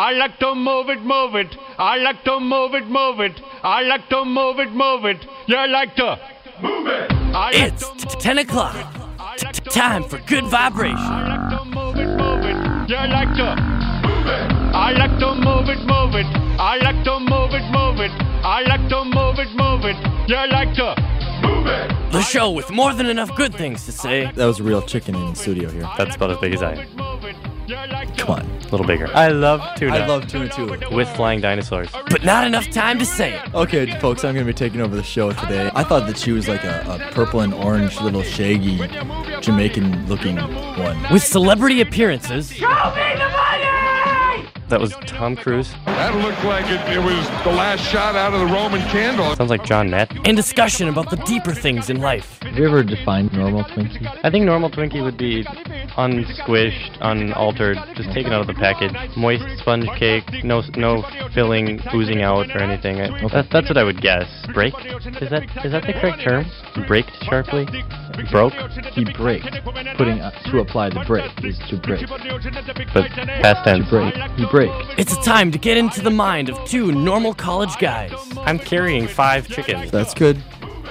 I like to move it, move it. I like to move it, move it. I like to move it, move it. You like to move it. I like It's to t- move 10 o'clock. it. I T- like to Time for good move vibration. I like to move it, move it. You like to move it. I like to move it, move it. I like to move it, move it. I like to move it, move it. You like to move it. The show with more than enough good things to say. That was a real chicken in the studio here. That's about as big as I am. Come on. A little bigger. I love tuna. I love tuna too. with flying dinosaurs. But not enough time to say it. Okay, folks, I'm going to be taking over the show today. I thought that she was like a, a purple and orange little shaggy Jamaican looking one. With celebrity appearances, That was Tom Cruise. That looked like it, it was the last shot out of the Roman candle. Sounds like John Nett. and discussion about the deeper things in life. Have you ever defined normal Twinkie? I think normal Twinkie would be unsquished, unaltered, just taken out of the package. Moist sponge cake, no no filling oozing out or anything. I, that, that's what I would guess. Break? Is that is that the correct term? Braked sharply? Broke? He braked. Putting uh, to apply the brake is to break. But past tense. Break. He braked. It's a time to get into the mind of two normal college guys. I'm carrying five chickens. That's good.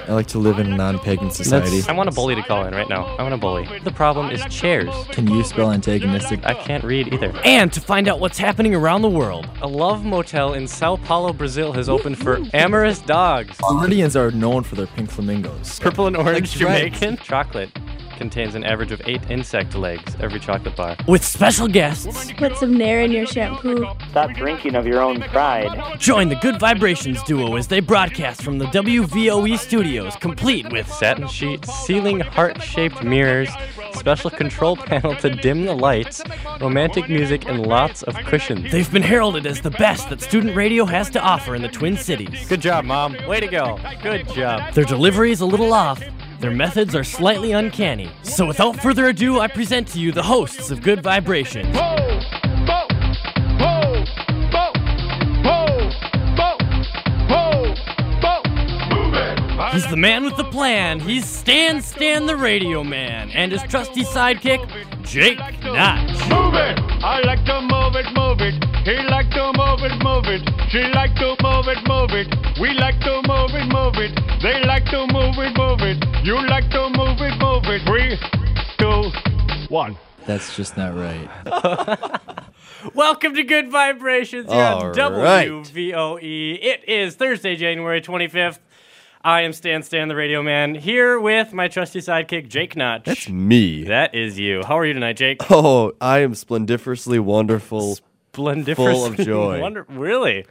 I like to live in a non-pagan society. That's, I want a bully to call in right now. I want a bully. The problem is chairs. Can you spell antagonistic? I can't read either. And to find out what's happening around the world. A love motel in Sao Paulo, Brazil has opened for amorous dogs. Floridians are known for their pink flamingos. Purple and orange Like. Jamaican. Chocolate contains an average of eight insect legs, every chocolate bar. With special guests, Put some Nair in your shampoo. Stop drinking of your own pride. join the Good Vibrations duo as they broadcast from the WVOE studios, complete with Satin sheets, ceiling heart-shaped mirrors, special control panel to dim the lights, romantic music, and lots of cushions. They've been heralded as the best that student radio has to offer in the Twin Cities. Good job, Mom. Way to go. Good job. Their delivery is a little off. Their methods are slightly uncanny. So without further ado, I present to you the hosts of Good Vibration. He's the man with the plan. He's Stan Stan the Radio Man. And his trusty sidekick, Jake Notch. Move it. I like to move it, move it. He like to move it, move it. She like to move it, move it. We like to move it, move it. They like to move it, move it. You like to move it, move it. Three, two, one. That's just not right. Welcome to Good Vibrations here All on right. WVOE. It is Thursday, January 25th. I am Stan Stan the Radio Man here with my trusty sidekick, Jake Notch. That's me. That is you. How are you tonight, Jake? Oh, I am splendiferously wonderful. Splendiferous. Full of joy. Wonder- really?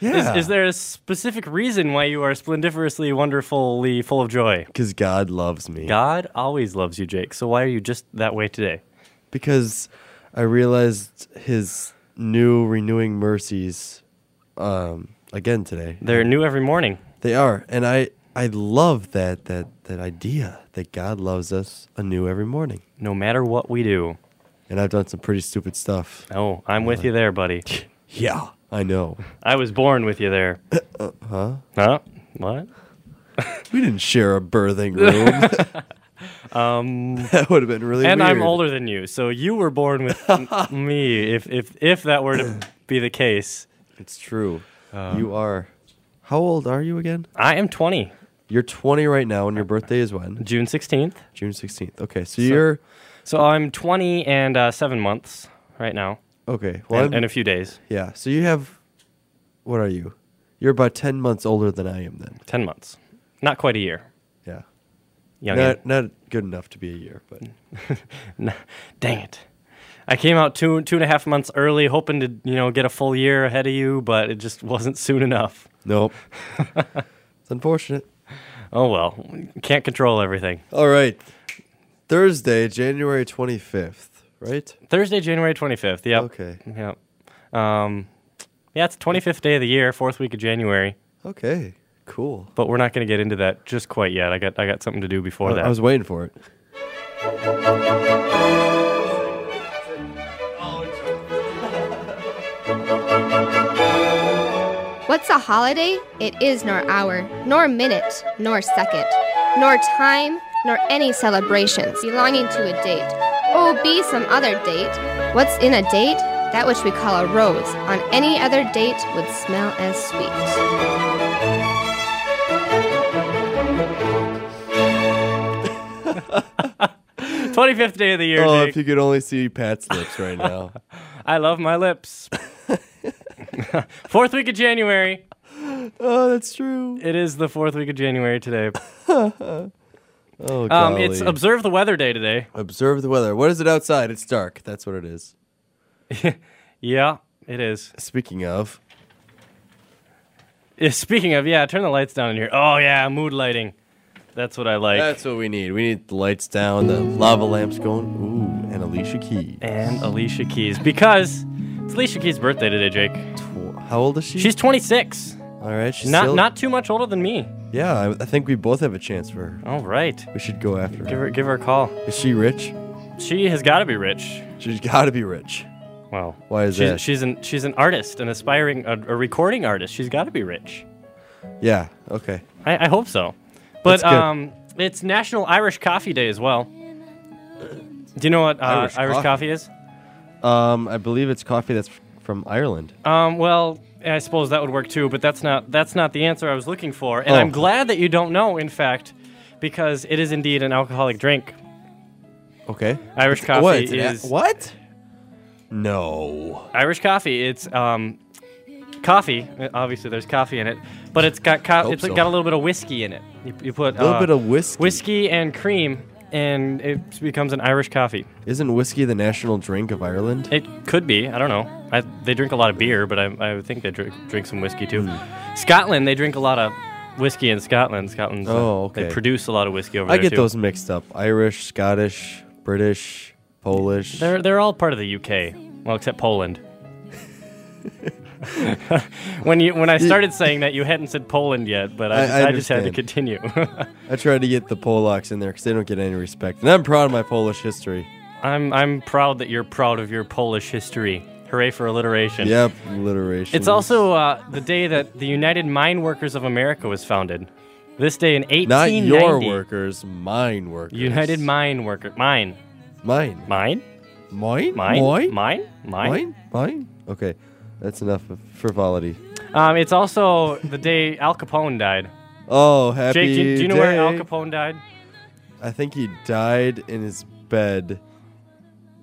Yeah. Is, is there a specific reason why you are splendiferously, wonderfully full of joy? Because God loves me. God always loves you, Jake. So why are you just that way today? Because I realized His new renewing mercies um, again today. They're new every morning. They are, and I I love that that that idea that God loves us anew every morning. No matter what we do. And I've done some pretty stupid stuff. Oh, I'm with you there, buddy. Yeah, I know. I was born with you there. Huh? Huh? What? We didn't share a birthing room. Um, that would have been really and weird. I'm older than you, so you were born with me. If if if that were to be the case, It's true. Um, you are. How old are you again? I am 20, You're 20 right now, and your birthday is when? June 16th. June 16th. Okay, so, you're So I'm 20 and uh, seven months right now, okay. Well, and, I'm- and a few days, yeah. So you have. What are you? You're about 10 months older than I am. Then. 10 months, not quite a year. Yeah. Young. Not not good enough to be a year, but Dang it. I came out two two and a half months early, hoping to you know get a full year ahead of you, but it just wasn't soon enough. nope. it's unfortunate. Oh well, can't control everything. All right. Thursday, January 25th, right? Thursday, January 25th. Yep. Okay. Yep. Um, yeah, it's 25th day of the year, fourth week of January. Okay. Cool. But we're not going to get into that just quite yet. I got I got something to do before I, that. I was waiting for it. What's a holiday? It is nor hour, nor minute, nor second, nor time, nor any celebrations belonging to a date. Oh, be some other date. What's in a date? that which we call a rose on any other date would smell as sweet. 25th day of the year, Oh, Jake. if you could only see Pat's lips right now. I love my lips. fourth week of January. oh, that's true. It is the fourth week of January today. Oh, Um, it's. Observe the Weather Day today. Observe the weather. What is it outside? It's dark. That's what it is. Yeah, it is. Speaking of, Yeah, Speaking of, yeah, turn the lights down in here. Oh, yeah, mood lighting. That's what I like. that's what we need. We need the lights down, the lava lamps going. Ooh, and Alicia Keys. and Alicia Keys. Because it's Alicia Keys' birthday today, Jake. Tw- How old is she? She's 26. all right. She's Not still- not too much older than me. Yeah, I, I think we both have a chance for her. All right. We should go after Give her. her give her a call. Is she rich? She has got to be rich. She's got to be rich. Well, Why is she's, that? She's an she's an artist, an aspiring a, a recording artist. She's got to be rich. Yeah. Okay. I, I hope so. But That's good. um, it's National Irish Coffee Day as well. Do you know what uh, Irish Irish, coffee? coffee is? Um, I believe it's coffee that's from Ireland. Um, well, I suppose that would work too, but that's not that's not the answer I was looking for. And Oh. I'm glad that you don't know, in fact, because it is indeed an alcoholic drink. Okay. Irish It's- coffee what, it's a- is what? No. Irish coffee. It's um, coffee. Obviously, there's coffee in it, but it's got co- it's so. got a little bit of whiskey in it. You, you put A little uh, bit of whiskey. whiskey and cream, and it becomes an Irish coffee. Isn't whiskey the national drink of Ireland? It could be. I don't know. I, they drink a lot of beer, but I, I think they drink, drink some whiskey too. Hmm. Scotland, they drink a lot of whiskey in Scotland. Scotland's uh, Oh, okay. They produce a lot of whiskey over I there I get too. those mixed up. Irish, Scottish, British, Polish. They're they're all part of the UK. Well, except Poland. when you when I started saying that, you hadn't said Poland yet, but I, I- just, I I just had to continue. I tried to get the Polacks in there because they don't get any respect. And I'm proud of my Polish history. I'm I'm proud that you're proud of your Polish history. Hooray for alliteration! Yep, alliteration. It's also uh, the day that the United Mine Workers of America was founded. This day in 1890. not your workers, mine workers. United Mine Worker. Mine. Mine. Mine? Mine? Mine? Mine? Mine? Mine? Mine? Mine? Okay, that's enough of frivolity. Um, it's also the day Al Capone died. Oh, happy Jake, do you, do you know where Al. Capone died? I think he died in his bed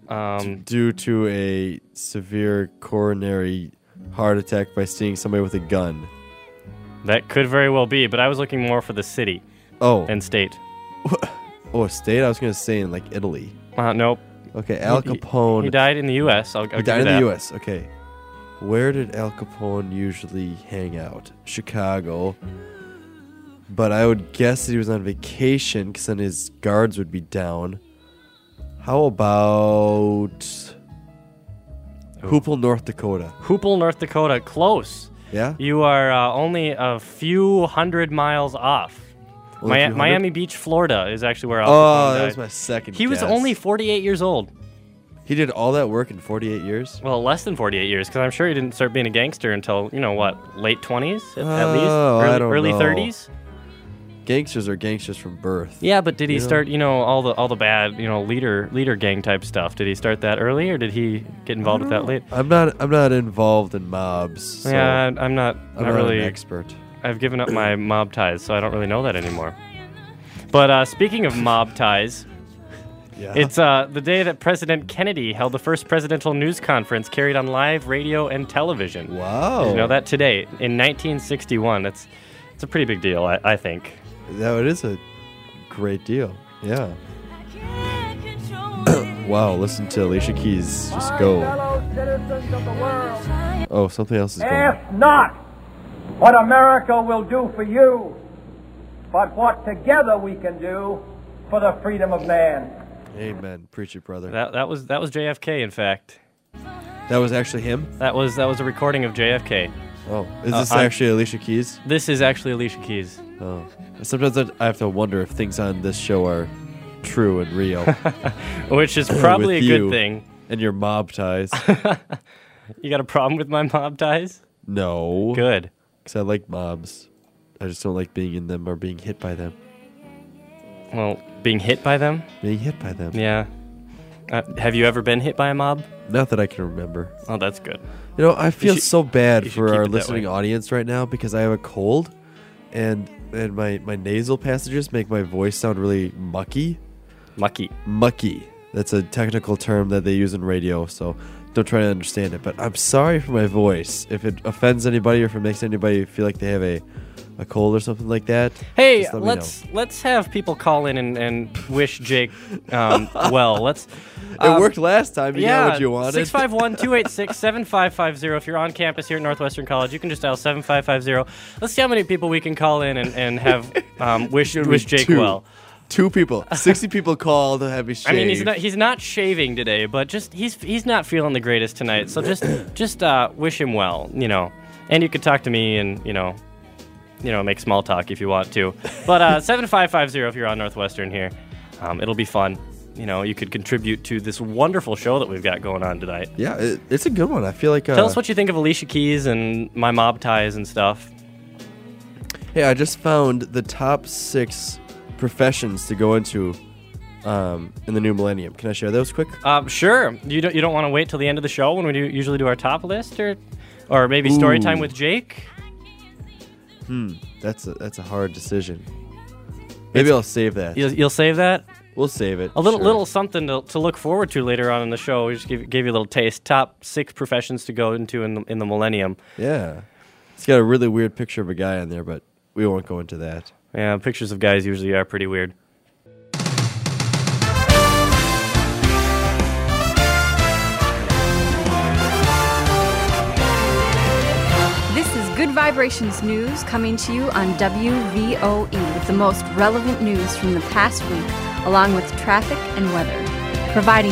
Um, due to a severe coronary heart attack by seeing somebody with a gun. that could very well be, but I was looking more for the city Oh, and state. oh, state? I was gonna say in like Italy. Uh, nope. Okay, Al He- he- Capone. He died in the U.S. I'll, I'll He died in that. the U.S. Okay, where did Al Capone usually hang out? Chicago. But I would guess that he was on vacation because then his guards would be down. How about Hoople, North Dakota? Hoople, North Dakota. Close. Yeah. You are uh, only a few hundred miles off. Mi- Miami Beach, Florida is actually where Al Oh, that was my second. he was guess. only 48 years old. He did all that work in 48 years. Well, less than 48 years, because I'm sure he didn't start being a gangster until, you know, what, late 20s at, at least? Oh, I Early, don't early know. 30s? Gangsters are gangsters from birth. Yeah, but did he You know? start, you know, all the all the bad, you know, leader leader gang type stuff? Did he start that early, or did he get involved with that late? I'm not. I'm not involved in mobs. So yeah, I'm not, I'm not not really an expert. I've given up my mob ties, so I don't really know that anymore. But uh, speaking of mob ties, Yeah. it's uh, the day that President Kennedy held the first presidential news conference carried on live radio and television. wow. Did you know that today in 1961? That's it's a pretty big deal, I, I think. That it is a great deal. Yeah. wow. Listen to Alicia Keys just go. Oh, something else is going. Ask not what America will do for you, but what together we can do for the freedom of man. Amen. Preach it, brother. That that was that was JFK. In fact, That was actually him. that was that was a recording of JFK. Oh, is Uh, this I- actually Alicia Keys? This is actually Alicia Keys. Oh. Sometimes I I have to wonder if things on this show are true and real. Which is probably a good thing. and your mob ties. You got a problem with my mob ties? no. Good. Because I like mobs. I just don't like being in them or being hit by them. Well, being hit by them? Being hit by them. Yeah. Uh, have you ever been hit by a mob? Not that I can remember. Oh, that's good. You know, I feel should- so bad for our listening audience right now because I have a cold, and and my my nasal passages make my voice sound really mucky. Mucky. Mucky. That's a technical term that they use in radio. So don't try to understand it. But I'm sorry for my voice if it offends anybody or if it makes anybody feel like they have a a cold or something like that. Hey, let let's let's have people call in and, and wish Jake um, well. Let's. It worked last time. You yeah, got what you wanted. 651 286 7550. If you're on campus here at Northwestern College, you can just dial 7550. Let's see how many people we can call in and, and have um, wish, wish Jake two. well. Two people. 60 people called to have me shave. I mean, he's not he's not shaving today, but just he's he's not feeling the greatest tonight. So just just uh, wish him well, you know. And you could talk to me and you know, you know, make small talk if you want to. But uh, seven five five zero if you're on Northwestern here, um, it'll be fun. You know, you could contribute to this wonderful show that we've got going on tonight. Yeah, it, it's a good one. I feel like. Uh, Tell us what you think of Alicia Keys and my mob ties and stuff. Hey, I just found the top six professions to go into um, in the new millennium. Can I share those quick? Um, sure. You don't you don't want to wait till the end of the show when we do, usually do our top list, or or maybe story time with Jake. Hmm, that's a, that's a hard decision. Maybe I'll save that. You'll, you'll save that. We'll save it. A little sure. little something to, to look forward to later on in the show. We just give, gave you a little taste. Top six professions to go into in the, in the millennium. Yeah, it's got a really weird picture of a guy on there, but we won't go into that. Yeah, pictures of guys usually are pretty weird. Good Vibrations News coming to you on WVOE with the most relevant news from the past week, along with traffic and weather, providing